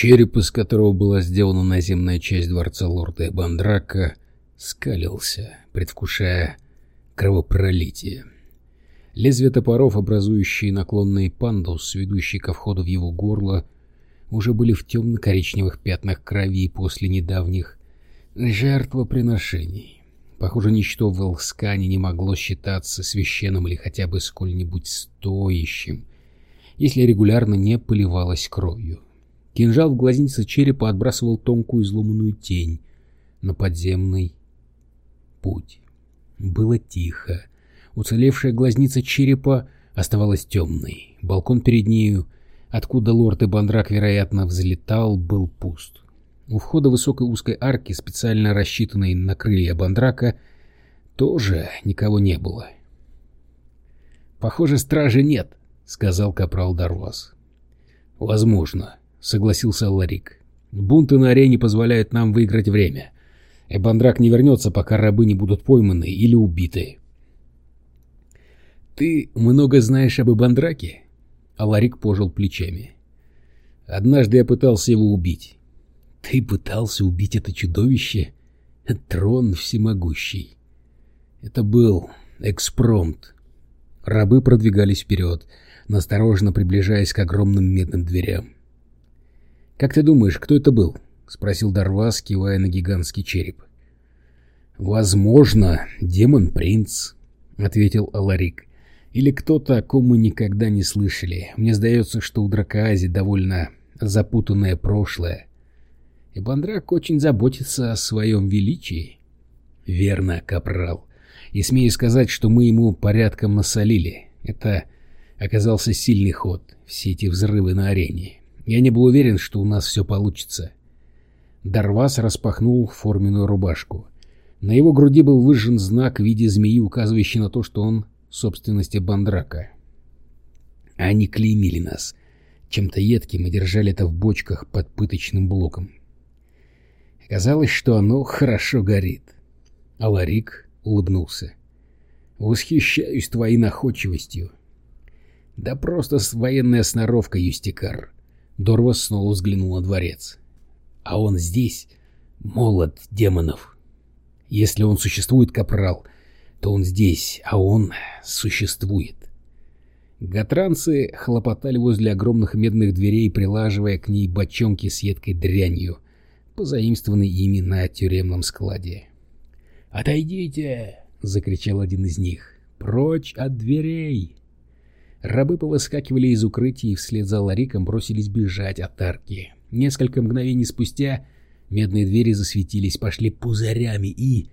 Череп, из которого была сделана наземная часть дворца лорда Бандрака, скалился, предвкушая кровопролитие. Лезвия топоров, образующие наклонный пандус, ведущий ко входу в его горло, уже были в темно-коричневых пятнах крови после недавних жертвоприношений. Похоже, ничто в Элскане не могло считаться священным или хотя бы сколь-нибудь стоящим, если регулярно не поливалось кровью. Кинжал в глазнице черепа отбрасывал тонкую изломанную тень на подземный путь. Было тихо. Уцелевшая глазница черепа оставалась темной. Балкон перед нею, откуда лорд Эбандрак, вероятно, взлетал, был пуст. У входа высокой узкой арки, специально рассчитанной на крылья Бандрака, тоже никого не было. «Похоже, стражи нет», — сказал капрал Дарвас. «Возможно», — согласился Ларик. «Бунты на арене позволяют нам выиграть время. Эбандрак не вернется, пока рабы не будут пойманы или убиты». «Ты много знаешь об Эбандраке?» А Ларик пожал плечами. «Однажды я пытался его убить. Ты пытался убить это чудовище? Трон всемогущий. Это был экспромт. Рабы продвигались вперед, настороженно приближаясь к огромным медным дверям. «Как ты думаешь, кто это был?» — спросил Дарвас, кивая на гигантский череп. «Возможно, демон-принц», — ответил Аларик. «Или кто-то, о ком мы никогда не слышали. Мне сдается, что у Дракоази довольно запутанное прошлое и Бандрак очень заботится о своем величии. Верно, капрал. И смею сказать, что мы ему порядком насолили. Это оказался сильный ход, все эти взрывы на арене. Я не был уверен, что у нас все получится. Дарвас распахнул форменную рубашку. На его груди был выжжен знак в виде змеи, указывающий на то, что он собственности Бандрака. Они клеймили нас чем-то едким и держали это в бочках под пыточным блоком. Казалось, что оно хорошо горит. Аларик улыбнулся. «Восхищаюсь твоей находчивостью». «Да просто военная сноровка, Юстикар». Дорвас снова взглянул на дворец. «А он здесь, молод демонов. Если он существует, капрал, то он здесь, а он существует». Гатранцы хлопотали возле огромных медных дверей, прилаживая к ней бочонки с едкой дрянью — позаимствованный ими на тюремном складе. «Отойдите!» — закричал один из них. «Прочь от дверей!» Рабы повыскакивали из укрытий и вслед за Лариком бросились бежать от арки. Несколько мгновений спустя медные двери засветились, пошли пузырями и...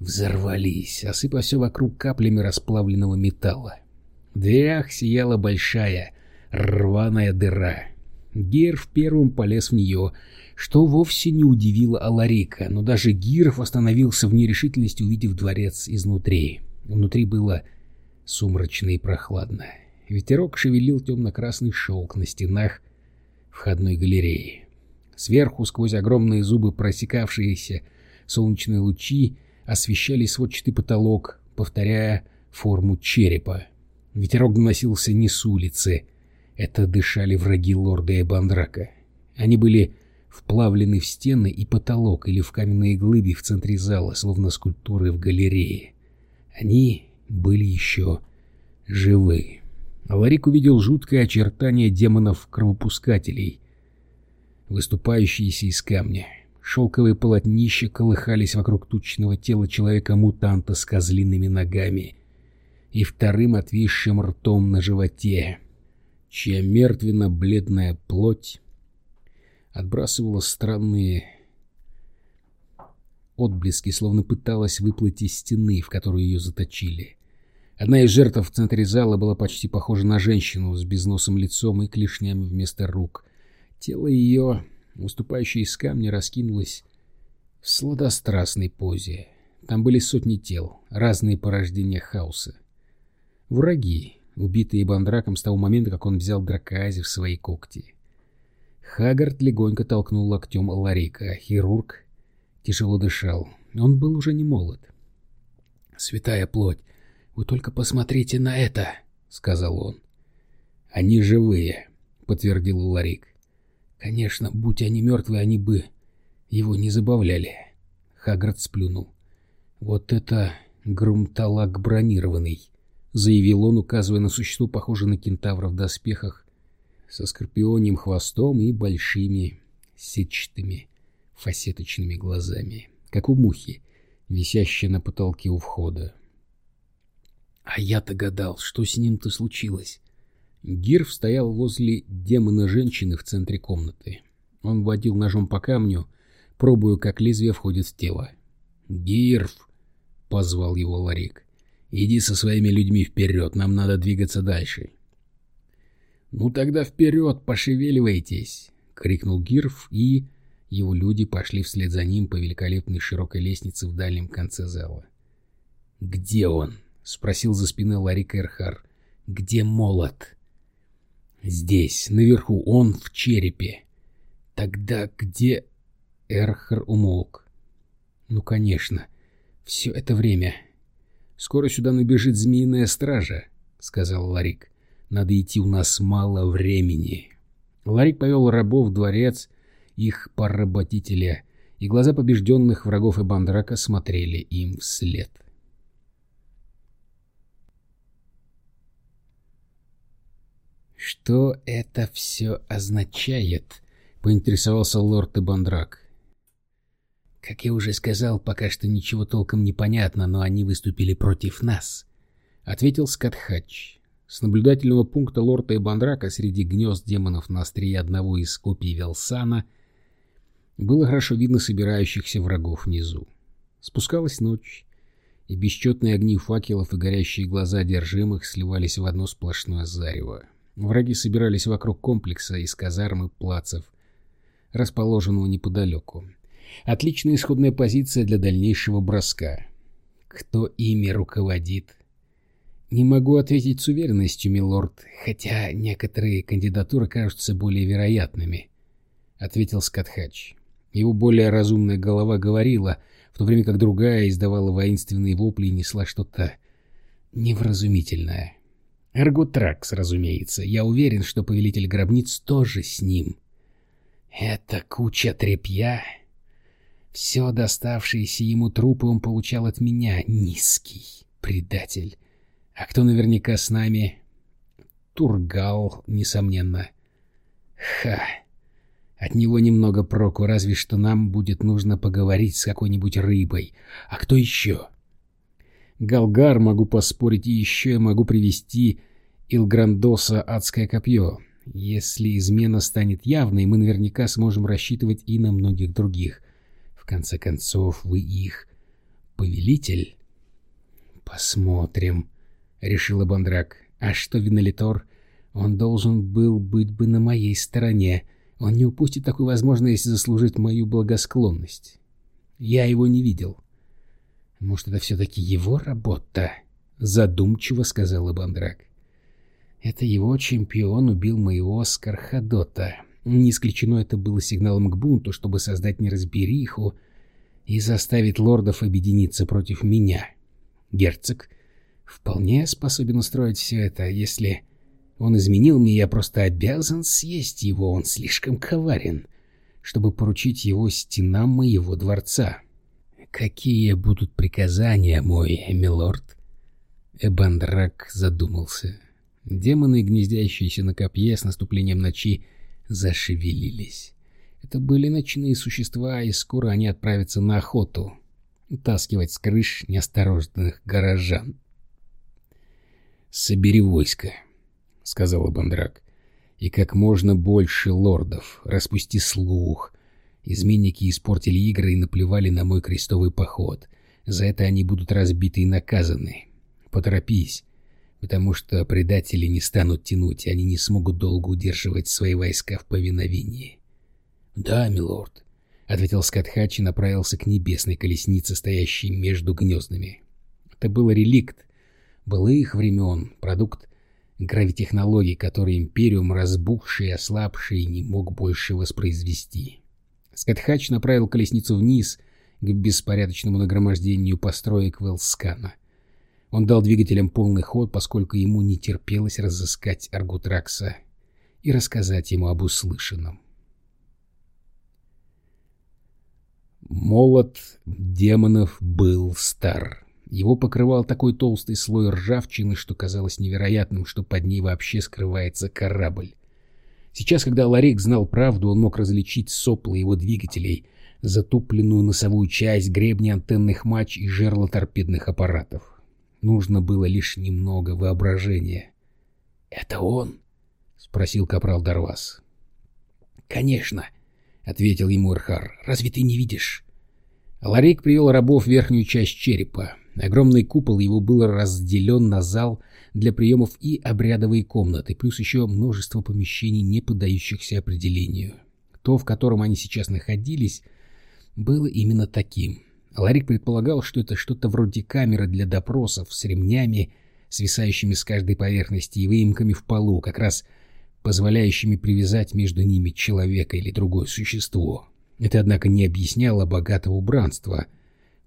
взорвались, осыпав все вокруг каплями расплавленного металла. В дверях сияла большая рваная дыра. Герф первым полез в нее, что вовсе не удивило Аларика, но даже Гиров остановился в нерешительности, увидев дворец изнутри. Внутри было сумрачно и прохладно. Ветерок шевелил темно-красный шелк на стенах входной галереи. Сверху, сквозь огромные зубы просекавшиеся солнечные лучи, освещали сводчатый потолок, повторяя форму черепа. Ветерок доносился не с улицы. Это дышали враги лорда Эбандрака. Они были вплавлены в стены и потолок или в каменные глыби в центре зала, словно скульптуры в галерее. Они были еще живы. Ларик увидел жуткое очертание демонов-кровопускателей, выступающиеся из камня. Шелковые полотнища колыхались вокруг тучного тела человека-мутанта с козлиными ногами и вторым отвисшим ртом на животе, чья мертвенно-бледная плоть отбрасывала странные отблески, словно пыталась выплыть из стены, в которую ее заточили. Одна из жертв в центре зала была почти похожа на женщину с безносым лицом и клешнями вместо рук. Тело ее, выступающее из камня, раскинулось в сладострастной позе. Там были сотни тел, разные порождения хаоса. Враги, убитые Бандраком с того момента, как он взял Дракоази в свои когти. Хагард легонько толкнул локтем Ларика. Хирург тяжело дышал. Он был уже не молод. «Святая плоть, вы только посмотрите на это!» — сказал он. «Они живые», — подтвердил Ларик. Конечно, будь они мертвые, они бы его не забавляли. Хаград сплюнул. Вот это грумталак бронированный, заявил он, указывая на существо, похожее на кентавра в доспехах, со скорпионим хвостом и большими сетчатыми фасеточными глазами, как у мухи, висящей на потолке у входа. А я-то гадал, что с ним-то случилось. Гирф стоял возле демона-женщины в центре комнаты. Он водил ножом по камню, пробуя, как лезвие входит в тело. «Гирф!» — позвал его Ларик. «Иди со своими людьми вперед, нам надо двигаться дальше». «Ну тогда вперед, пошевеливайтесь!» — крикнул Гирф, и его люди пошли вслед за ним по великолепной широкой лестнице в дальнем конце зала. «Где он?» — спросил за спины Ларик Эрхар. «Где молот?» Здесь, наверху, он в черепе. Тогда где... Эрхар умолк. Ну, конечно. Все это время. Скоро сюда набежит змеиная стража, сказал Ларик. Надо идти, у нас мало времени. Ларик повел рабов в дворец, их поработителя, и глаза побежденных врагов и Бандрака смотрели им вслед. «Что это все означает?» — поинтересовался лорд Ибандрак. «Как я уже сказал, пока что ничего толком не понятно, но они выступили против нас», — ответил Скатхач. С наблюдательного пункта лорда Ибандрака среди гнезд демонов на острие одного из копий Велсана было хорошо видно собирающихся врагов внизу. Спускалась ночь, и бесчетные огни факелов и горящие глаза одержимых сливались в одно сплошное зарево. Враги собирались вокруг комплекса из казармы плацев, расположенного неподалеку. Отличная исходная позиция для дальнейшего броска. Кто ими руководит? Не могу ответить с уверенностью, милорд, хотя некоторые кандидатуры кажутся более вероятными, — ответил Скотхач. Его более разумная голова говорила, в то время как другая издавала воинственные вопли и несла что-то невразумительное. Эргутракс, разумеется. Я уверен, что повелитель гробниц тоже с ним. Это куча тряпья. Все доставшиеся ему трупы он получал от меня. Низкий предатель. А кто наверняка с нами? Тургал, несомненно. Ха! От него немного проку, разве что нам будет нужно поговорить с какой-нибудь рыбой. А кто еще? Галгар могу поспорить, и еще я могу привести Илграндоса адское копье. Если измена станет явной, мы наверняка сможем рассчитывать и на многих других. В конце концов, вы их повелитель? Посмотрим, — решила Бандрак. А что Винолитор? Он должен был быть бы на моей стороне. Он не упустит такой возможности заслужить мою благосклонность. Я его не видел. Может, это все-таки его работа? Задумчиво сказала Бандрак. Это его чемпион убил моего Скархадота. Не исключено это было сигналом к бунту, чтобы создать неразбериху и заставить лордов объединиться против меня. Герцог вполне способен устроить все это. Если он изменил мне, я просто обязан съесть его. Он слишком коварен, чтобы поручить его стенам моего дворца. «Какие будут приказания, мой милорд?» Эбандрак задумался. Демоны, гнездящиеся на копье с наступлением ночи, зашевелились. Это были ночные существа, и скоро они отправятся на охоту, утаскивать с крыш неосторожных горожан. «Собери войско», — сказал Бандрак, — «и как можно больше лордов, распусти слух, Изменники испортили игры и наплевали на мой крестовый поход. За это они будут разбиты и наказаны. Поторопись, потому что предатели не станут тянуть, и они не смогут долго удерживать свои войска в повиновении. — Да, милорд, — ответил Скатхач и направился к небесной колеснице, стоящей между гнездами. Это был реликт былых времен, продукт гравитехнологий, который Империум, разбухший и ослабший, не мог больше воспроизвести. Скотхач направил колесницу вниз к беспорядочному нагромождению построек Велскана. Он дал двигателям полный ход, поскольку ему не терпелось разыскать Аргутракса и рассказать ему об услышанном. Молот демонов был стар. Его покрывал такой толстый слой ржавчины, что казалось невероятным, что под ней вообще скрывается корабль. Сейчас, когда Ларик знал правду, он мог различить сопла его двигателей, затупленную носовую часть, гребни антенных мач и жерла торпедных аппаратов. Нужно было лишь немного воображения. — Это он? — спросил капрал Дарвас. — Конечно, — ответил ему Эрхар. — Разве ты не видишь? Ларик привел рабов в верхнюю часть черепа. Огромный купол его был разделен на зал для приемов и обрядовые комнаты, плюс еще множество помещений, не поддающихся определению. То, в котором они сейчас находились, было именно таким. Ларик предполагал, что это что-то вроде камеры для допросов с ремнями, свисающими с каждой поверхности и выемками в полу, как раз позволяющими привязать между ними человека или другое существо. Это, однако, не объясняло богатого убранства,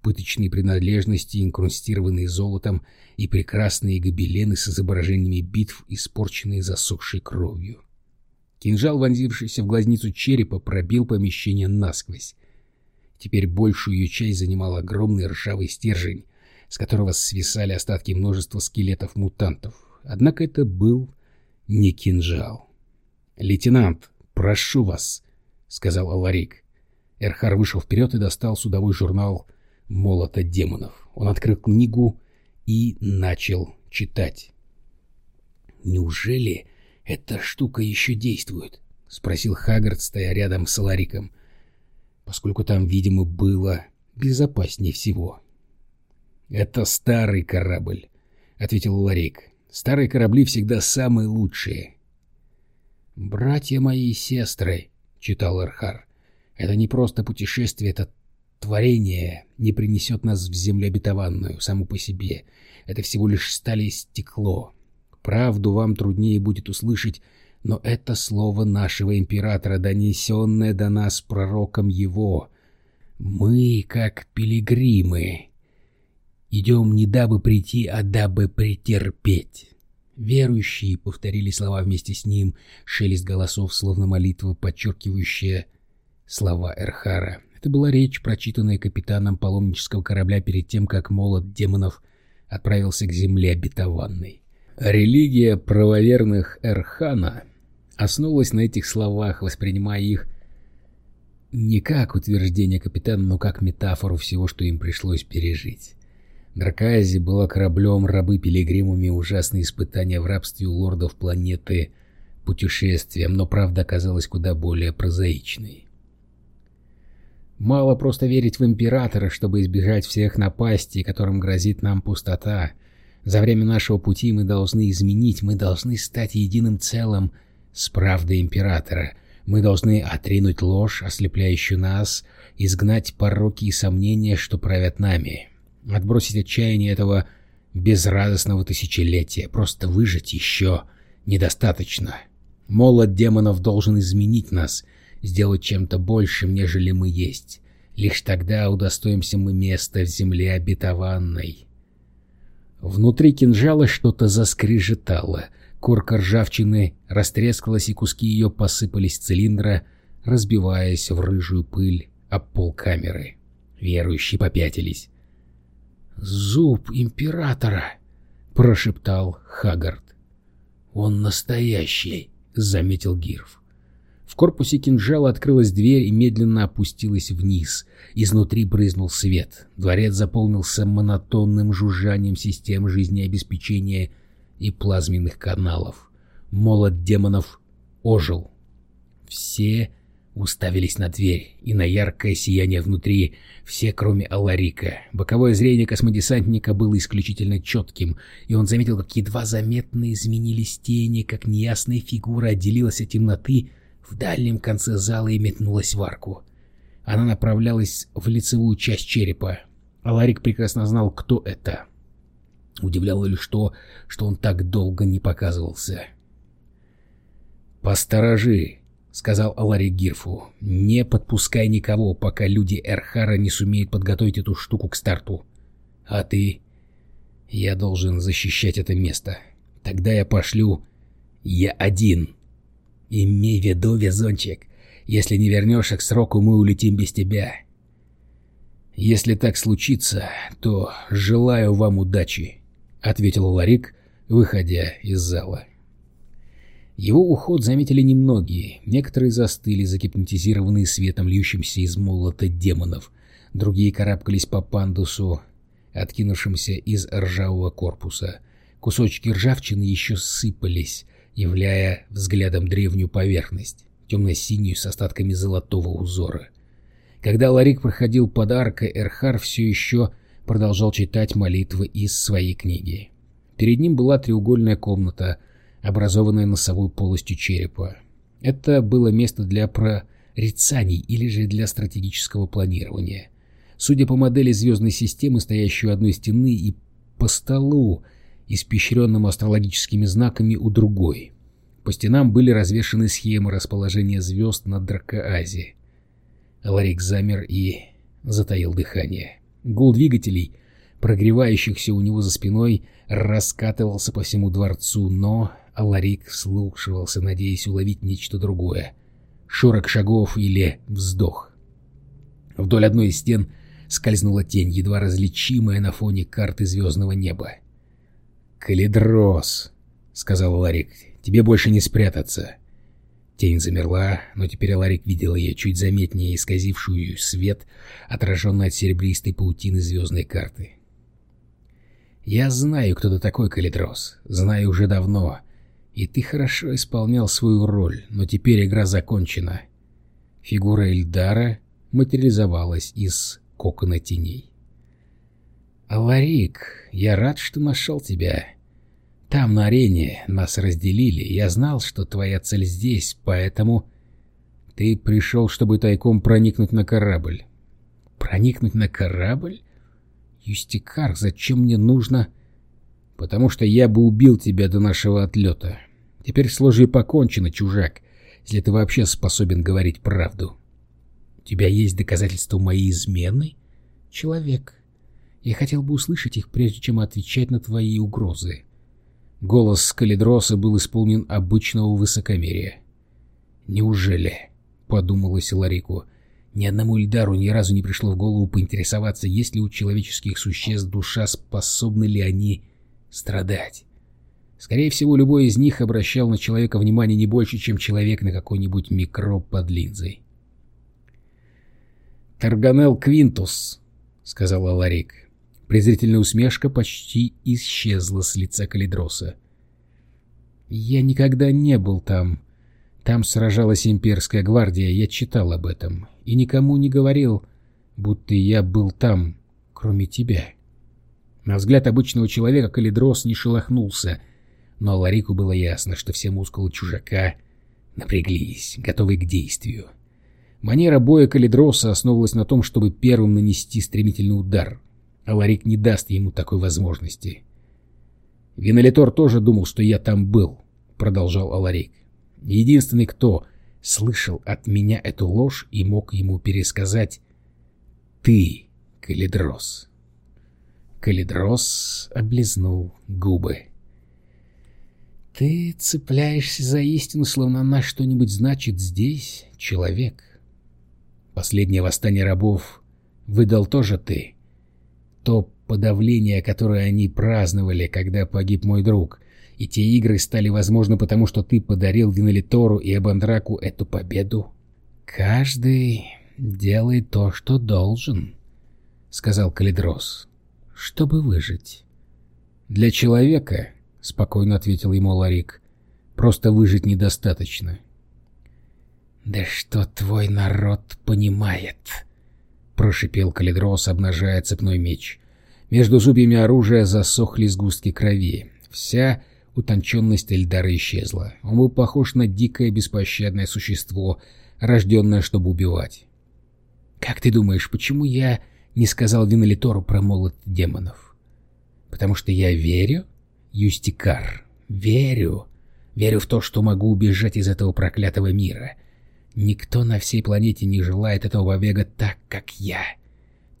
пыточные принадлежности, инкрустированные золотом, и прекрасные гобелены с изображениями битв, испорченные засохшей кровью. Кинжал, вонзившийся в глазницу черепа, пробил помещение насквозь. Теперь большую ее часть занимал огромный ржавый стержень, с которого свисали остатки множества скелетов-мутантов. Однако это был не кинжал. «Лейтенант, прошу вас», — сказал Аларик. Эрхар вышел вперед и достал судовой журнал «Молота демонов». Он открыл книгу и начал читать. «Неужели эта штука еще действует?» — спросил Хаггард, стоя рядом с Алариком поскольку там, видимо, было безопаснее всего. «Это старый корабль», — ответил Ларик. «Старые корабли всегда самые лучшие». «Братья мои и сестры», — читал Эрхар, — «это не просто путешествие, это творение не принесет нас в землю обетованную само по себе. Это всего лишь стали стекло. Правду вам труднее будет услышать, но это слово нашего императора, донесенное до нас пророком его. Мы, как пилигримы, идем не дабы прийти, а дабы претерпеть. Верующие повторили слова вместе с ним, шелест голосов, словно молитва, подчеркивающая слова Эрхара. Это была речь, прочитанная капитаном паломнического корабля перед тем, как молот демонов отправился к земле обетованной. Религия правоверных Эрхана основывалась на этих словах, воспринимая их не как утверждение капитана, но как метафору всего, что им пришлось пережить. Дракази была кораблем, рабы-пилигримами, ужасные испытания в рабстве у лордов планеты путешествием, но правда оказалась куда более прозаичной. Мало просто верить в Императора, чтобы избежать всех напастей, которым грозит нам пустота — за время нашего пути мы должны изменить, мы должны стать единым целым с правдой Императора. Мы должны отринуть ложь, ослепляющую нас, изгнать пороки и сомнения, что правят нами. Отбросить отчаяние этого безрадостного тысячелетия. Просто выжить еще недостаточно. Молот демонов должен изменить нас, сделать чем-то большим, нежели мы есть. Лишь тогда удостоимся мы места в земле обетованной. Внутри кинжала что-то заскрежетало. Корка ржавчины растрескалась, и куски ее посыпались с цилиндра, разбиваясь в рыжую пыль об пол камеры. Верующие попятились. «Зуб императора!» — прошептал Хагард. «Он настоящий!» — заметил Гирф. В корпусе кинжала открылась дверь и медленно опустилась вниз. Изнутри брызнул свет. Дворец заполнился монотонным жужжанием систем жизнеобеспечения и плазменных каналов. Молот демонов ожил. Все уставились на дверь и на яркое сияние внутри, все кроме Аларика. Боковое зрение космодесантника было исключительно четким, и он заметил, как едва заметно изменились тени, как неясная фигура отделилась от темноты, в дальнем конце зала и метнулась в арку. Она направлялась в лицевую часть черепа. А Ларик прекрасно знал, кто это. Удивляло лишь то, что он так долго не показывался. «Посторожи», — сказал Аларик Гирфу. «Не подпускай никого, пока люди Эрхара не сумеют подготовить эту штуку к старту. А ты...» «Я должен защищать это место. Тогда я пошлю... Я один». «Имей в виду, везунчик, если не вернешься к сроку, мы улетим без тебя». «Если так случится, то желаю вам удачи», — ответил Ларик, выходя из зала. Его уход заметили немногие, некоторые застыли, загипнотизированные светом, льющимся из молота демонов, другие карабкались по пандусу, откинувшимся из ржавого корпуса. Кусочки ржавчины еще сыпались, являя взглядом древнюю поверхность, темно-синюю с остатками золотого узора. Когда Ларик проходил под аркой, Эрхар все еще продолжал читать молитвы из своей книги. Перед ним была треугольная комната, образованная носовой полостью черепа. Это было место для прорицаний или же для стратегического планирования. Судя по модели звездной системы, стоящей у одной стены, и по столу, испещренному астрологическими знаками у другой. По стенам были развешаны схемы расположения звезд на Дракоазе. Ларик замер и затаил дыхание. Гул двигателей, прогревающихся у него за спиной, раскатывался по всему дворцу, но Ларик слушался, надеясь уловить нечто другое. Шорок шагов или вздох. Вдоль одной из стен скользнула тень, едва различимая на фоне карты звездного неба. «Калидрос», — сказал Ларик, — «тебе больше не спрятаться». Тень замерла, но теперь Ларик видел ее чуть заметнее исказившую свет, отраженный от серебристой паутины звездной карты. «Я знаю, кто ты такой, Калидрос. Знаю уже давно. И ты хорошо исполнял свою роль, но теперь игра закончена». Фигура Эльдара материализовалась из кокона теней. «Ларик, я рад, что нашел тебя. Там, на арене, нас разделили. Я знал, что твоя цель здесь, поэтому... Ты пришел, чтобы тайком проникнуть на корабль. Проникнуть на корабль? Юстикар, зачем мне нужно... Потому что я бы убил тебя до нашего отлета. Теперь с покончено, чужак, если ты вообще способен говорить правду. У тебя есть доказательства моей измены? Человек. Я хотел бы услышать их, прежде чем отвечать на твои угрозы. Голос Калидроса был исполнен обычного высокомерия. «Неужели?» — подумалось Ларику. Ни одному Ильдару ни разу не пришло в голову поинтересоваться, есть ли у человеческих существ душа, способны ли они страдать. Скорее всего, любой из них обращал на человека внимание не больше, чем человек на какой-нибудь микроб под линзой. «Тарганел Квинтус», — сказала Ларик. Презрительная усмешка почти исчезла с лица Калидроса. «Я никогда не был там. Там сражалась имперская гвардия, я читал об этом. И никому не говорил, будто я был там, кроме тебя». На взгляд обычного человека Калидрос не шелохнулся, но Ларику было ясно, что все мускулы чужака напряглись, готовые к действию. Манера боя Калидроса основывалась на том, чтобы первым нанести стремительный удар, Аларик не даст ему такой возможности. «Винолитор тоже думал, что я там был», — продолжал Аларик. «Единственный, кто слышал от меня эту ложь и мог ему пересказать — ты, Калидрос». Калидрос облизнул губы. «Ты цепляешься за истину, словно она что-нибудь значит здесь, человек. Последнее восстание рабов выдал тоже ты» то подавление, которое они праздновали, когда погиб мой друг. И те игры стали возможны потому, что ты подарил Винолитору и Абандраку эту победу. «Каждый делает то, что должен», — сказал Калидрос, — «чтобы выжить». «Для человека», — спокойно ответил ему Ларик, — «просто выжить недостаточно». «Да что твой народ понимает?» Прошипел Калидрос, обнажая цепной меч. Между зубьями оружия засохли сгустки крови. Вся утонченность Эльдара исчезла. Он был похож на дикое беспощадное существо, рожденное, чтобы убивать. «Как ты думаешь, почему я не сказал Винолитору про молот демонов?» «Потому что я верю, Юстикар, верю. Верю в то, что могу убежать из этого проклятого мира» Никто на всей планете не желает этого побега так, как я.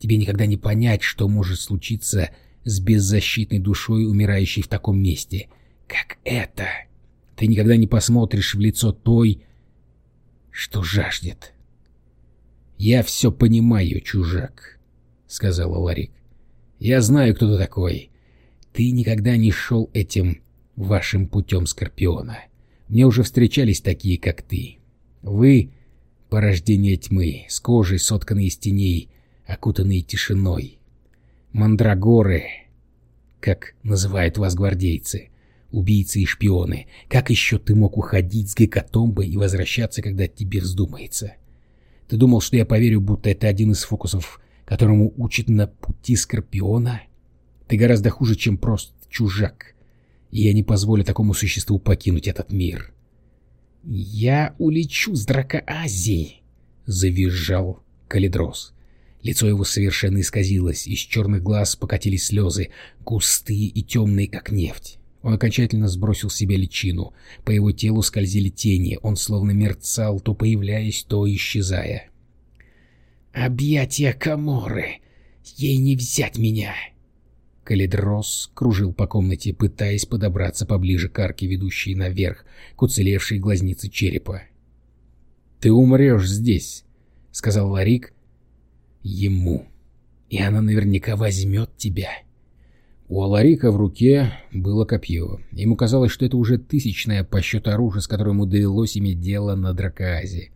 Тебе никогда не понять, что может случиться с беззащитной душой, умирающей в таком месте, как это. Ты никогда не посмотришь в лицо той, что жаждет. Я все понимаю, чужак. сказала Ларик. «Я знаю, кто ты такой. Ты никогда не шел этим вашим путем Скорпиона. Мне уже встречались такие, как ты. Вы — порождение тьмы, с кожей, сотканной из теней, окутанные тишиной. Мандрагоры, как называют вас гвардейцы, убийцы и шпионы. Как еще ты мог уходить с гекатомбы и возвращаться, когда тебе вздумается? Ты думал, что я поверю, будто это один из фокусов, которому учат на пути Скорпиона? Ты гораздо хуже, чем просто чужак. И я не позволю такому существу покинуть этот мир. «Я улечу с Дракоазии!» — завизжал Калидрос. Лицо его совершенно исказилось, из черных глаз покатились слезы, густые и темные, как нефть. Он окончательно сбросил с себя личину. По его телу скользили тени, он словно мерцал, то появляясь, то исчезая. «Объятия Каморы! Ей не взять меня!» Калидрос кружил по комнате, пытаясь подобраться поближе к арке, ведущей наверх, к уцелевшей глазнице черепа. «Ты умрешь здесь», — сказал Ларик ему, — «и она наверняка возьмет тебя». У Аларика в руке было копье. Ему казалось, что это уже тысячное по счету оружие, с которым ему довелось иметь дело на Дракоазе.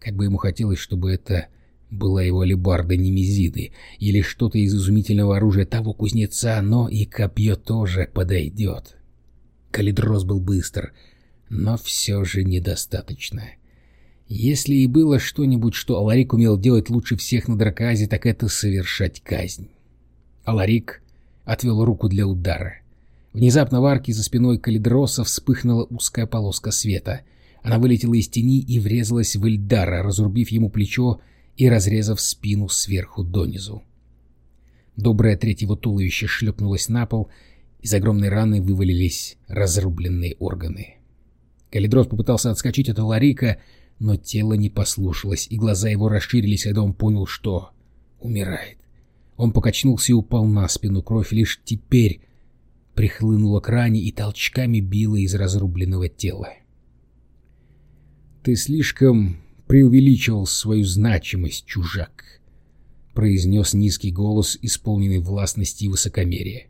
Как бы ему хотелось, чтобы это была его алебарда Немезиды или что-то из изумительного оружия того кузнеца, но и копье тоже подойдет. Калидрос был быстр, но все же недостаточно. Если и было что-нибудь, что Аларик умел делать лучше всех на Дракоазе, так это совершать казнь. Аларик отвел руку для удара. Внезапно в арке за спиной Калидроса вспыхнула узкая полоска света. Она вылетела из тени и врезалась в Эльдара, разрубив ему плечо и разрезав спину сверху донизу. Добрая треть его туловища шлепнулась на пол, из огромной раны вывалились разрубленные органы. Калидрос попытался отскочить от Ларика, но тело не послушалось, и глаза его расширились, когда он понял, что умирает. Он покачнулся и упал на спину. Кровь лишь теперь прихлынула к ране и толчками била из разрубленного тела. «Ты слишком преувеличивал свою значимость, чужак», — произнес низкий голос, исполненный властности и высокомерия.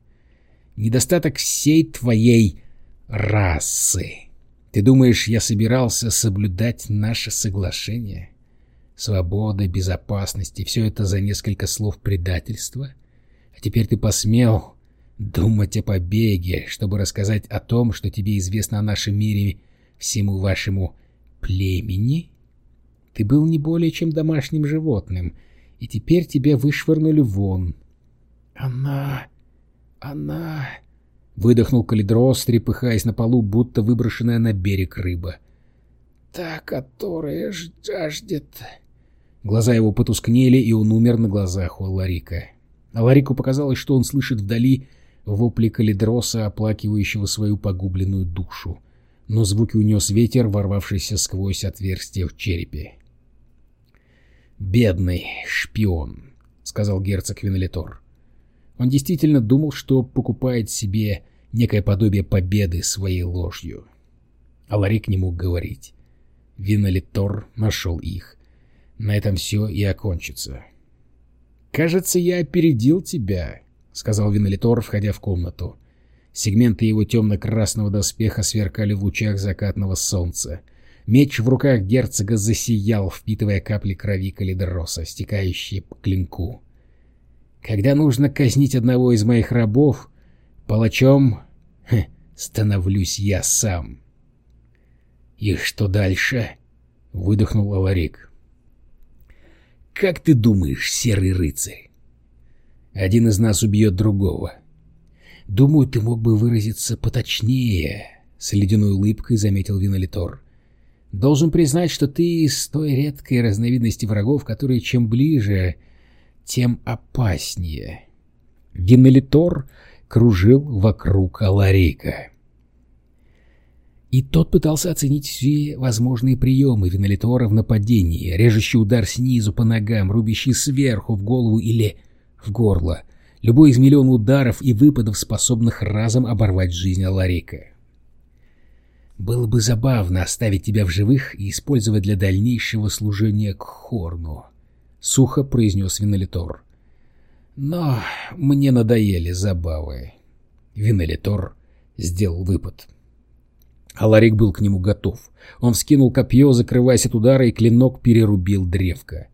«Недостаток всей твоей расы. Ты думаешь, я собирался соблюдать наше соглашение?» свобода, безопасность, и все это за несколько слов предательства? А теперь ты посмел думать о побеге, чтобы рассказать о том, что тебе известно о нашем мире всему вашему племени? Ты был не более чем домашним животным, и теперь тебя вышвырнули вон. Она... она... Выдохнул Калидрос, трепыхаясь на полу, будто выброшенная на берег рыба. «Та, которая жаждет...» Глаза его потускнели, и он умер на глазах у Ларика. А Ларику показалось, что он слышит вдали вопли Калидроса, оплакивающего свою погубленную душу. Но звуки унес ветер, ворвавшийся сквозь отверстие в черепе. «Бедный шпион», — сказал герцог Винолитор. Он действительно думал, что покупает себе некое подобие победы своей ложью. А Ларик не мог говорить. Винолитор нашел их. На этом все и окончится. «Кажется, я опередил тебя», — сказал Винолитор, входя в комнату. Сегменты его темно-красного доспеха сверкали в лучах закатного солнца. Меч в руках герцога засиял, впитывая капли крови Калидроса, стекающие по клинку. «Когда нужно казнить одного из моих рабов, палачом хе, становлюсь я сам». «И что дальше?» — выдохнул Аварик. Как ты думаешь, серый рыцарь? Один из нас убьет другого. Думаю, ты мог бы выразиться поточнее, с ледяной улыбкой заметил Винолитор. Должен признать, что ты из той редкой разновидности врагов, которые чем ближе, тем опаснее. Винолитор кружил вокруг Аларика. И тот пытался оценить все возможные приемы Винолитора в нападении, режущий удар снизу по ногам, рубящий сверху в голову или в горло. Любой из миллиона ударов и выпадов, способных разом оборвать жизнь Аларика. «Было бы забавно оставить тебя в живых и использовать для дальнейшего служения к Хорну», — сухо произнес Винолитор. Но мне надоели забавы. Винелитор сделал выпад. Аларик был к нему готов. Он вскинул копье, закрываясь от удара, и клинок перерубил древко.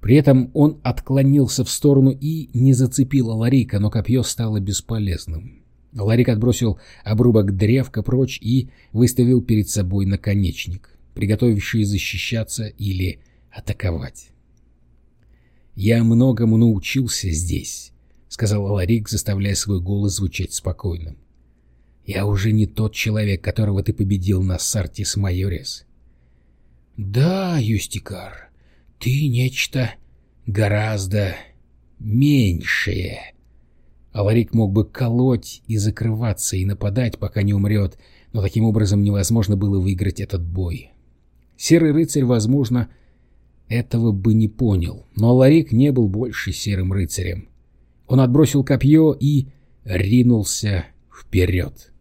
При этом он отклонился в сторону и не зацепил Аларика, но копье стало бесполезным. Аларик отбросил обрубок древка прочь и выставил перед собой наконечник, приготовивший защищаться или атаковать. «Я многому научился здесь», — сказал Аларик, заставляя свой голос звучать спокойным. Я уже не тот человек, которого ты победил на Сартис Майорис. Да, Юстикар, ты нечто гораздо меньшее. Аларик мог бы колоть и закрываться, и нападать, пока не умрет, но таким образом невозможно было выиграть этот бой. Серый рыцарь, возможно, этого бы не понял, но Аларик не был больше серым рыцарем. Он отбросил копье и ринулся вперед.